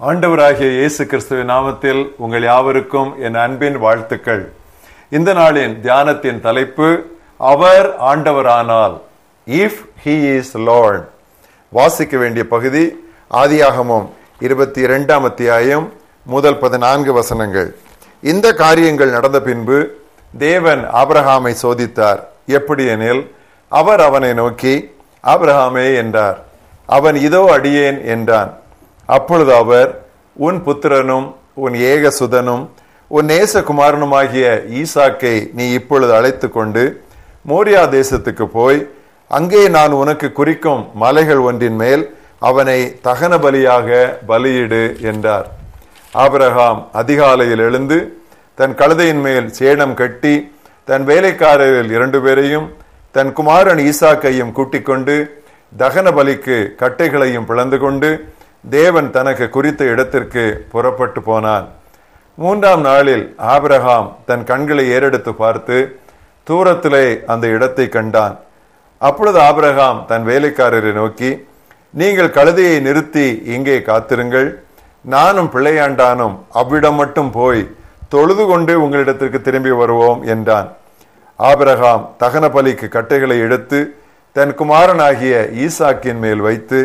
ஆண்டவராகிய இயேசு கிறிஸ்துவின் நாமத்தில் உங்கள் யாவருக்கும் என் அன்பின் வாழ்த்துக்கள். இந்த நாளின் தியானத்தின் தலைப்பு அவர் ஆண்டவரானால் இஃப் ஹீ இஸ் லார்ட் வாசிக்க வேண்டிய பகுதி ஆதியாகமும் இருபத்தி இரண்டாம் அத்தியாயம் முதல் பதினான்கு வசனங்கள். இந்த காரியங்கள் நடந்த பின்பு தேவன் அப்ரஹாமை சோதித்தார். எப்படி எனில் அவர் அவனை நோக்கி அப்ரஹாமே என்றார். அவன் இதோ அடியேன் என்றான். அப்பொழுது அவர் உன் புத்திரனும் உன் ஏக சுதனும் உன் நேசகுமாரனுமாகிய ஈசாக்கை நீ இப்பொழுது அழைத்து கொண்டு மோரியா தேசத்துக்கு போய் அங்கே நான் உனக்கு குறிக்கும் மலைகள் ஒன்றின் மேல் அவனை தகன பலியாக பலியிடு என்றார். ஆபரகாம் அதிகாலையில் எழுந்து தன் கழுதையின் மேல் சேணம் கட்டி தன் வேலைக்காரரில் இரண்டு பேரையும் தன் குமாரன் ஈசாக்கையும் கூட்டிக் கொண்டு தகன பலிக்கு கட்டைகளையும் பிளந்து கொண்டு தேவன் தனக்கு குறித்த இடத்திற்கு புறப்பட்டு போனான். மூன்றாம் நாளில் ஆபிரகாம் தன் கண்களை ஏறெடுத்து பார்த்து தூரத்திலே அந்த இடத்தை கண்டான். அப்பொழுது ஆபிரகாம் தன் வேலைக்காரரை நோக்கி நீங்கள் கழுதையை நிறுத்தி இங்கே காத்திருங்கள். நானும் பிள்ளையாண்டானும் அவ்விடம் மட்டும் போய் தொழுது கொண்டு உங்களிடத்திற்கு திரும்பி வருவோம் என்றான். ஆபிரகாம் தகன பலிக்கு கட்டைகளை எடுத்து தன் குமாரனாகிய ஈசாக்கின் மேல் வைத்து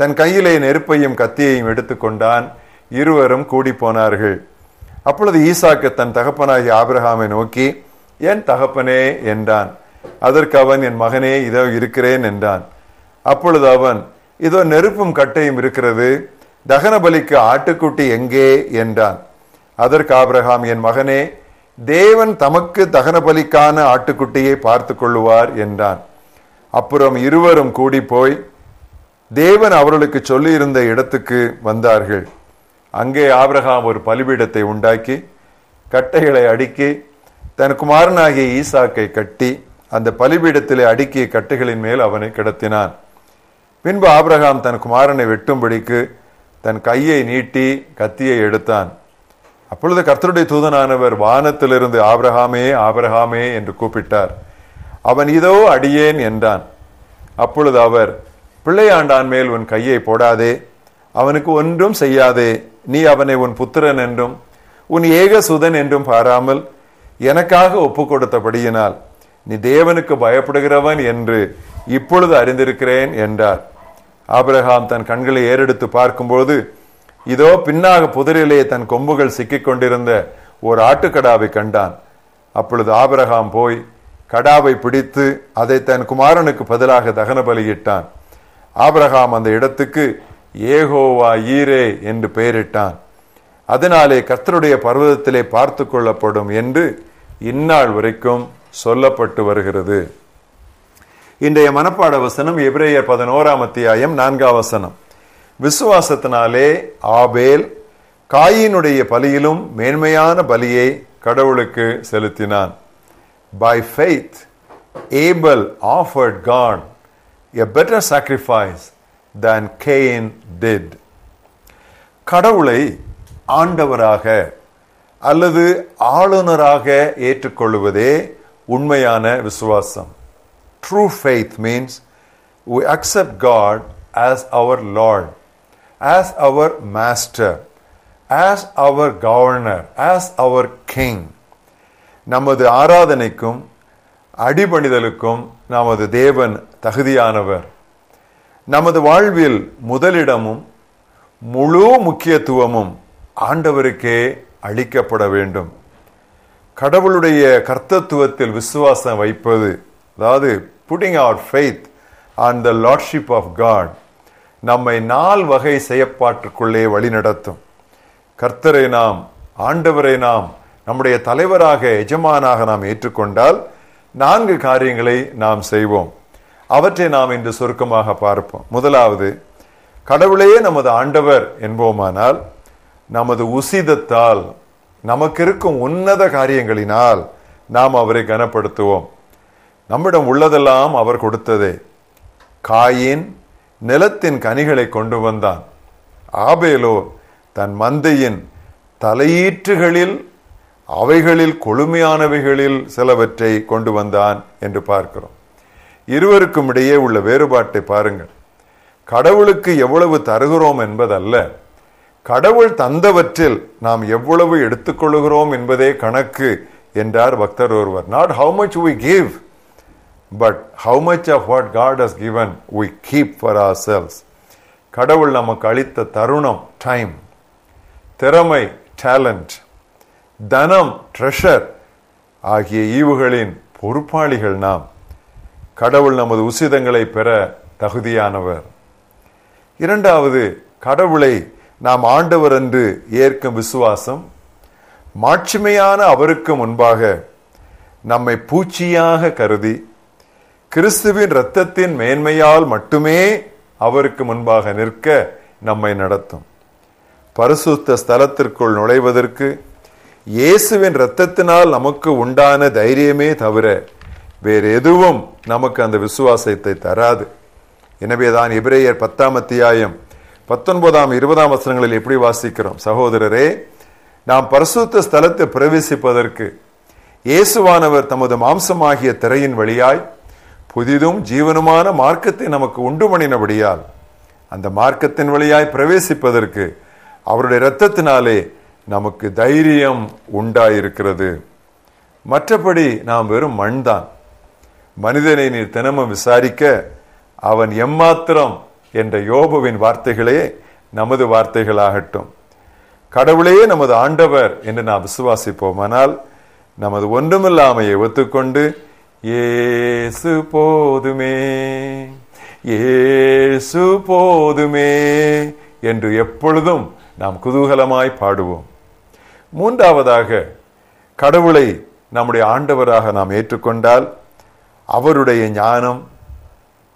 தன் கையிலே நெருப்பையும் கத்தியையும் எடுத்துக்கொண்டான். இருவரும் கூடி போனார்கள் அப்பொழுது ஈசாக்கு தன் தகப்பனாகிய ஆபிரஹாமை நோக்கி என் தகப்பனே என்றான். அதற்கு அவன் என் மகனே இதோ இருக்கிறேன் என்றான். அப்பொழுது அவன் இதோ நெருப்பும் கட்டையும் இருக்கிறது. தகன பலிக்கு ஆட்டுக்குட்டி எங்கே? என்றான். அதற்கு ஆபிரகாம் என் மகனே தேவன் தமக்கு தகன பலிக்கான ஆட்டுக்குட்டியை பார்த்து கொள்ளுவார் என்றான். அப்புறம் இருவரும் கூடி போய் தேவன் அவர்களுக்கு சொல்லியிருந்த இடத்துக்கு வந்தார்கள். அங்கே ஆபிரகாம் ஒரு பலிபீடத்தை உண்டாக்கி கட்டைகளை அடுக்கி தன் குமாரனாகிய ஈசாக்கை கட்டி அந்த பலிபீடத்திலே அடுக்கிய கட்டைகளின் மேல் அவனை கிடத்தினான். பின்பு ஆபிரகாம் தன் குமாரனை வெட்டும்படிக்கு தன் கையை நீட்டி கத்தியை எடுத்தான். அப்பொழுது கர்த்தருடைய தூதனானவர் வானத்திலிருந்து ஆபிரகாமே ஆபிரகாமே என்று கூப்பிட்டார். அவன் இதோ அடியேன் என்றான். அப்பொழுது அவர் பிள்ளையாண்டான் மேல் உன் கையை போடாதே. அவனுக்கு ஒன்றும் செய்யாதே. நீ அவனை உன் புத்திரன் என்றும் உன் ஏக சுதன் என்றும் பாராமல் எனக்காக ஒப்பு கொடுத்தபடியினால் நீ தேவனுக்கு பயப்படுகிறவன் என்று இப்பொழுது அறிந்திருக்கிறேன் என்றார். ஆபிரகாம் தன் கண்களை ஏறெடுத்து பார்க்கும்போது இதோ பின்னாக புதரிலே தன் கொம்புகள் சிக்கிக் கொண்டிருந்த ஒரு ஆட்டுக்கடாவை கண்டான். அப்பொழுது ஆபிரகாம் போய் கடாவை பிடித்து அதை தன் குமாரனுக்கு பதிலாக தகன பலியிட்டான் ஆபிரகாம் அந்த இடத்துக்கு ஏகோவா ஈரே என்று பெயரிட்டான். அதனாலே கர்த்தருடைய பர்வதத்திலே பார்த்து கொள்ளப்படும் என்று இந்நாள் வரைக்கும் சொல்லப்பட்டு வருகிறது. இன்றைய மனப்பாட வசனம் எபிரேயர் பதினோராம் அத்தியாயம் நான்காம் வசனம். விசுவாசத்தினாலே ஆபேல் காயினுடைய பலியிலும் மேன்மையான பலியை கடவுளுக்கு செலுத்தினான். By faith Abel offered God a better sacrifice than Cain did. கடவுளை ஆண்டவராக அல்லது ஆளுநராக ஏற்றுக்கொள்வதே உண்மையான விசுவாசம் true faith means we accept God as our Lord, as our Master, as our Governor, as our King. நமது ஆராதனைக்கும் அடிபணிதலுக்கும் நமது தேவன் தகுதியானவர். நமது வாழ்வில் முதலிடமும் முழு முக்கியத்துவமும் ஆண்டவருக்கே அளிக்கப்பட வேண்டும். கடவுளுடைய கர்த்தத்துவத்தில் விசுவாசம் வைப்பது அதாவது putting our faith on the lordship of God நம்மை நால் வகை செயற்பாட்டுக்குள்ளே வழிநடத்தும். கர்த்தரை நாம் ஆண்டவரை நாம் நம்முடைய தலைவராக எஜமானாக நாம் ஏற்றுக்கொண்டால் நான்கு காரியங்களை நாம் செய்வோம். அவற்றை நாம் இன்று சுருக்கமாக பார்ப்போம். முதலாவது கடவுளையே நமது ஆண்டவர் என்போமானால் நமது உசிதத்தால் நமக்கு இருக்கும் உன்னத காரியங்களினால் நாம் அவரை கனப்படுத்துவோம். நம்மிடம் உள்ளதெல்லாம் அவர் கொடுத்ததே. காயின் நிலத்தின் கனிகளை கொண்டு வந்தான். ஆபேலோ தன் மந்தையின் தலையீற்றுகளில் அவைகளில் கொழுமையானவைகளில் சிலவற்றை கொண்டு வந்தான் என்று பார்க்கிறோம். இருவருக்கும் இடையே உள்ள வேறுபாட்டை பாருங்கள். கடவுளுக்கு எவ்வளவு தருகிறோம் என்பதல்ல. கடவுள் தந்தவற்றில் நாம் எவ்வளவு எடுத்துக்கொள்கிறோம் என்பதே கணக்கு என்றார் பக்தர் ஒருவர். Not how much we give but how much of what God has given we keep for ourselves கடவுள் நமக்கு அளித்த தருணம் டைம் திறமை டேலண்ட் தனம் ட்ரெஷர் ஆகிய ஈவுகளின் பொறுப்பாளிகள் நாம். கடவுள் நமது உசிதங்களை பெற தகுதியானவர். இரண்டாவது கடவுளை நாம் ஆண்டவர் என்று ஏற்கும் விசுவாசம். மாட்சிமையான அவருக்கு முன்பாக நம்மை பூச்சியாக கருதி கிறிஸ்துவின் இரத்தத்தின் மேன்மையால் மட்டுமே அவருக்கு முன்பாக நிற்க நம்மை நடத்தும். பரிசுத்த ஸ்தலத்திற்குள் நுழைவதற்கு இயேசுவின் இரத்தத்தினால் நமக்கு உண்டான தைரியமே தவிர வேறு எதுவும் நமக்கு அந்த விசுவாசத்தை தராது. எனவேதான் இபிரேயர் பத்தாம் அத்தியாயம் பத்தொன்பதாம் இருபதாம் வசனங்களில் எப்படி வாசிக்கிறோம்? சகோதரரே நாம் பரிசுத்த ஸ்தலத்தை பிரவேசிப்பதற்கு இயேசுவானவர் தமது மாம்சமாகிய திரையின் வழியாய் புதிதும் ஜீவனுமான மார்க்கத்தை நமக்கு உண்டு பண்ணினபடியால் அந்த மார்க்கத்தின் வழியாய் பிரவேசிப்பதற்கு அவருடைய இரத்தத்தினாலே நமக்கு தைரியம் உண்டாயிருக்கிறது. மற்றபடி நாம் வெறும் மண்தான். மனிதனை நீர் தினமும் விசாரிக்க அவன் எம்மாத்திரம் என்ற யோபுவின் வார்த்தைகளே நமது வார்த்தைகளாகட்டும். கடவுளையே நமது ஆண்டவர் என்று நாம் விசுவாசிப்போமானால் நமது ஒன்றுமில்லாமையை ஒத்துக்கொண்டு ஏசு போதுமே ஏசு போதுமே என்று எப்பொழுதும் நாம் குதூகலமாய் பாடுவோம். மூன்றாவதாக கடவுளை நம்முடைய ஆண்டவராக நாம் ஏற்றுக்கொண்டால் அவருடைய ஞானம்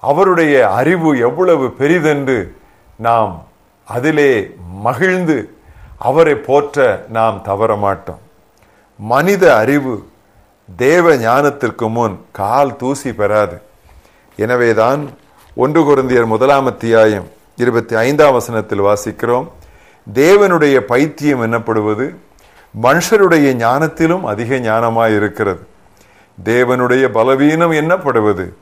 அவருடைய அறிவு எவ்வளவு பெரிதென்று நாம் அதிலே மகிழ்ந்து அவரை போற்ற நாம் தவற மாட்டோம் மனித அறிவு தேவ ஞானத்திற்கு முன் கால் தூசி பெறாது. எனவேதான் ஒன்று குருந்தியர் முதலாம் அத்தியாயம் இருபத்தி ஐந்தாம் வசனத்தில் வாசிக்கிறோம் தேவனுடைய பைத்தியம் என்னப்படுவது? மனுஷருடைய ஞானத்திலும் அதிக ஞானமாய் இருக்கிறது தேவனுடைய பலவீனம் என்னப்படுவது?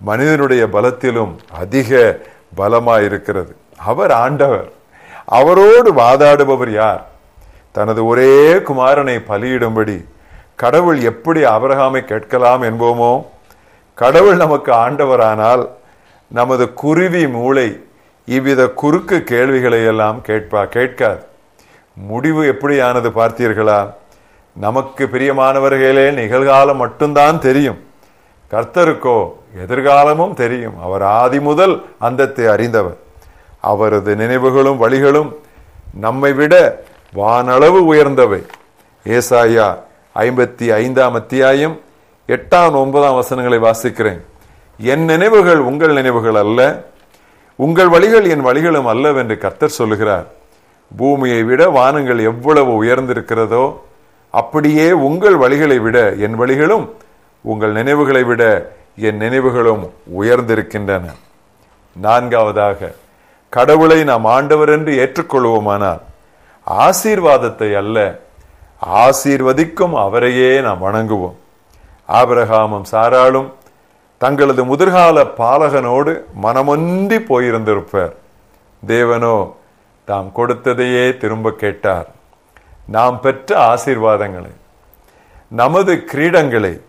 மனிதனுடைய பலத்திலும் அதிக பலமாயிருக்கிறது. அவர் ஆண்டவர். அவரோடு வாதாடுபவர் யார்? தனது ஒரே குமாரனை பலியிடும்படி கடவுள் எப்படி அபரகாமை கேட்கலாம் என்போமோ? கடவுள் நமக்கு ஆண்டவரானால் நமது குருவி மூளை இவ்வித குறுக்கு கேள்விகளை எல்லாம் கேட்பா கேட்காது. முடிவு எப்படியானது பார்த்தீர்களா? நமக்கு பிரியமானவர்களே நிகழ்காலம் மட்டும்தான் தெரியும். கர்த்தருக்கோ எதிர்காலமும் தெரியும். அவர் ஆதி முதல் அந்தத்தை அறிந்தவர். அவரது நினைவுகளும் வழிகளும் நம்மை விட வானளவு உயர்ந்தவை. ஏசாயா ஐம்பத்தி ஐந்தாம் அத்தியாயம் எட்டாம் ஒன்பதாம் வசனங்களை வாசிக்கிறேன். என் நினைவுகள் உங்கள் நினைவுகள் அல்ல உங்கள் வழிகள் என் வழிகளும் அல்லவென்று கர்த்தர் சொல்லுகிறார். பூமியை விட வானங்கள் எவ்வளவு உயர்ந்திருக்கிறதோ அப்படியே உங்கள் வழிகளை விட என் வழிகளும் உங்கள் நினைவுகளை விட என் நினைவுகளும் உயர்ந்திருக்கின்றன. நான்காவதாக கடவுளை நாம் ஆண்டவர் என்று ஏற்றுக்கொள்வோமானால் ஆசீர்வாதத்தை அல்ல ஆசீர்வதிக்கும் அவரையே நாம் வணங்குவோம். ஆபிரகாமும் சாராளும் தங்களது முதிர்கால பாலகனோடு மனமொன்றி போயிருந்திருப்பர். தேவனோ தாம் கொடுத்ததையே திரும்ப கேட்டார். நாம் பெற்ற ஆசீர்வாதங்களை நமது கிரீடங்களை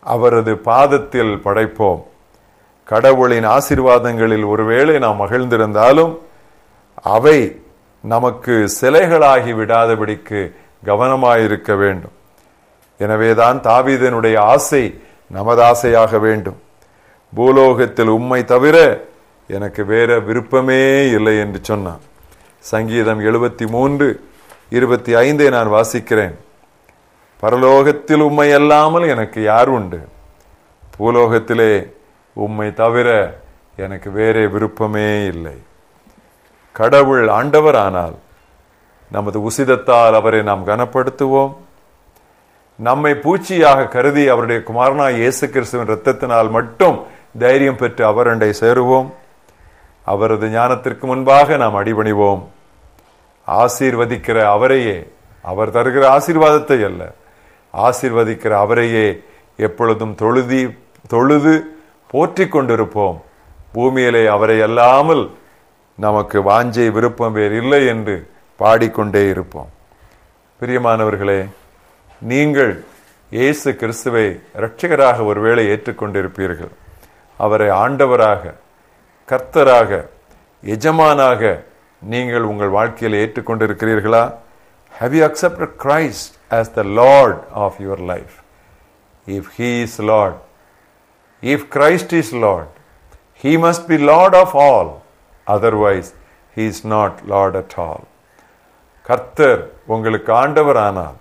அவரது பாதத்தில் படைப்போம். கடவுளின் ஆசீர்வாதங்களில் ஒருவேளை நாம் மகிழ்ந்திருந்தாலும் அவை நமக்கு சிலைகளாகி விடாதபடிக்கு கவனமாயிருக்க வேண்டும். எனவேதான் தாவீதனுடைய ஆசை நமது ஆசையாக வேண்டும். பூலோகத்தில் உம்மை தவிர எனக்கு வேற விருப்பமே இல்லை என்று சொன்னான் சங்கீதம் எழுபத்தி மூன்று இருபத்தி ஐந்தை நான் வாசிக்கிறேன். பரலோகத்தில் உம்மை அல்லாமல் எனக்கு யார் உண்டு? பூலோகத்திலே உம்மை தவிர எனக்கு வேறே விருப்பமே இல்லை. கடவுள் ஆண்டவர் ஆனால் நமது உசிதத்தால் அவரை நாம் கனப்படுத்துவோம். நம்மை பூச்சியாக கருதி அவருடைய குமாரனாய் இயேசு கிறிஸ்துவின் ரத்தத்தினால் மட்டும் தைரியம் பெற்று அவரண்டை சேருவோம். அவரது ஞானத்திற்கு முன்பாக நாம் அடிபணிவோம். ஆசீர்வதிக்கிற அவரையே அவர் தருகிற ஆசீர்வாதத்தை அல்ல. ஆசீர்வதிக்கிற அவரையே எப்பொழுதும் தொழுதி தொழுது போற்றி கொண்டிருப்போம். பூமியிலே அவரை அல்லாமல் நமக்கு வாஞ்சை விருப்பம் வேறு இல்லை என்று பாடிக்கொண்டே இருப்போம். பிரியமானவர்களே நீங்கள் இயேசு கிறிஸ்துவை இரட்சகராக ஒருவேளை ஏற்றுக்கொண்டிருப்பீர்கள். அவரை ஆண்டவராக கர்த்தராக எஜமானாக நீங்கள் உங்கள் வாழ்க்கையில் ஏற்றுக்கொண்டிருக்கிறீர்களா? Have you accepted Christ as the Lord of your life if he is Lord if Christ is Lord he must be Lord of all otherwise he is not Lord at all கர்த்தர் உங்களுக்கு ஆண்டவர் ஆனால்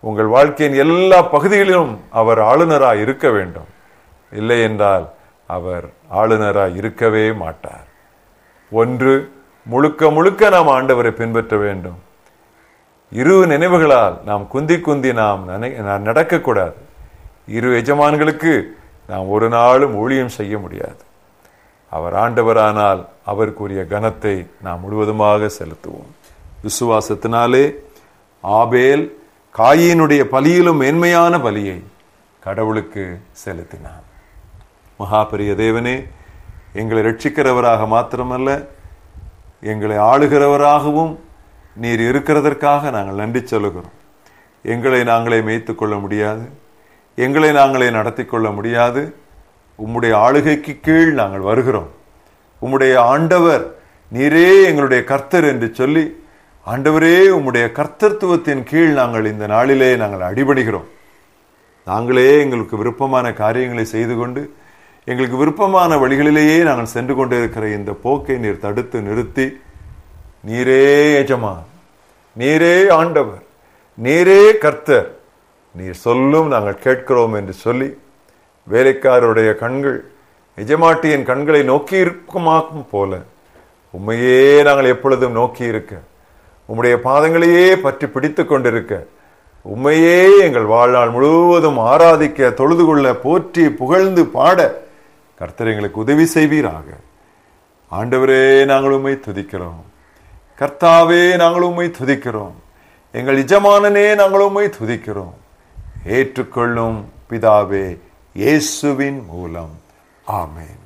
உங்கள் வாழ்க்கையின் எல்லா பகுதிகளிலும் அவர் ஆளுநராக இருக்க வேண்டும். இல்லை என்றால் அவர் ஆளுநராக இருக்கவே மாட்டார். ஒன்று முழுக்க முழுக்க நாம் ஆண்டவரை பின்பற்ற வேண்டும். இரு நினைவுகளால் நாம் குந்தி குந்தி நாம் நாம் நடக்கக்கூடாது. இரு எஜமான்களுக்கு நாம் ஒரு நாளும் ஊழியம் செய்ய முடியாது. அவர் ஆண்டவரானால் அவருக்குரிய கனத்தை நாம் முழுவதுமாக செலுத்துவோம். விசுவாசத்தினாலே ஆபேல் காயினுடைய பலியிலும் மேன்மையான பலியை கடவுளுக்கு செலுத்தினான். மகாபெரிய தேவனே எங்களை ரட்சிக்கிறவராக மாத்திரமல்ல எங்களை ஆளுகிறவராகவும் நீர் இருக்கிறதற்காக நாங்கள் நன்றி சொல்லுகிறோம். எங்களை நாங்களே மேய்த்து கொள்ள முடியாது. எங்களை நாங்களே நடத்தி கொள்ள முடியாது. உம்முடைய ஆளுகைக்கு கீழ் நாங்கள் வருகிறோம். உம்முடைய ஆண்டவர் நீரே எங்களுடைய கர்த்தர் என்று சொல்லி ஆண்டவரே உம்முடைய கர்த்தத்துவத்தின் கீழ் நாங்கள் இந்த நாளிலே நாங்கள் அடிபடுகிறோம் நாங்களே எங்களுக்கு விருப்பமான காரியங்களை செய்து கொண்டு எங்களுக்கு விருப்பமான வழிகளிலேயே நாங்கள் சென்று கொண்டிருக்கிற இந்த போக்கை நீர் தடுத்து நிறுத்தி நீரே எஜமான் நீரே ஆண்டவர் நீரே கர்த்தர் நீர் சொல்லும் நாங்கள் கேட்கிறோம் என்று சொல்லி வேலைக்காரருடைய கண்கள் எஜமாட்டியின் கண்களை நோக்கி இருக்குமாக்கும் போல உண்மையே நாங்கள் எப்பொழுதும் நோக்கி இருக்க உம்முடைய பாதங்களையே பற்றி பிடித்து கொண்டிருக்க உண்மையே எங்கள் வாழ்நாள் முழுவதும் ஆராதிக்க தொழுது கொள்ள போற்றி புகழ்ந்து பாட கர்த்தர் எங்களுக்கு உதவி செய்வீராக. ஆண்டவரே நாங்கள் உண்மை துதிக்கிறோம். கர்த்தாவே நாங்கள் உண்மை துதிக்கிறோம். எங்கள் இஜமானனே நாங்கள் உண்மை துதிக்கிறோம். ஏற்றுக்கொள்ளும் பிதாவே இயேசுவின் மூலம். ஆமேன்.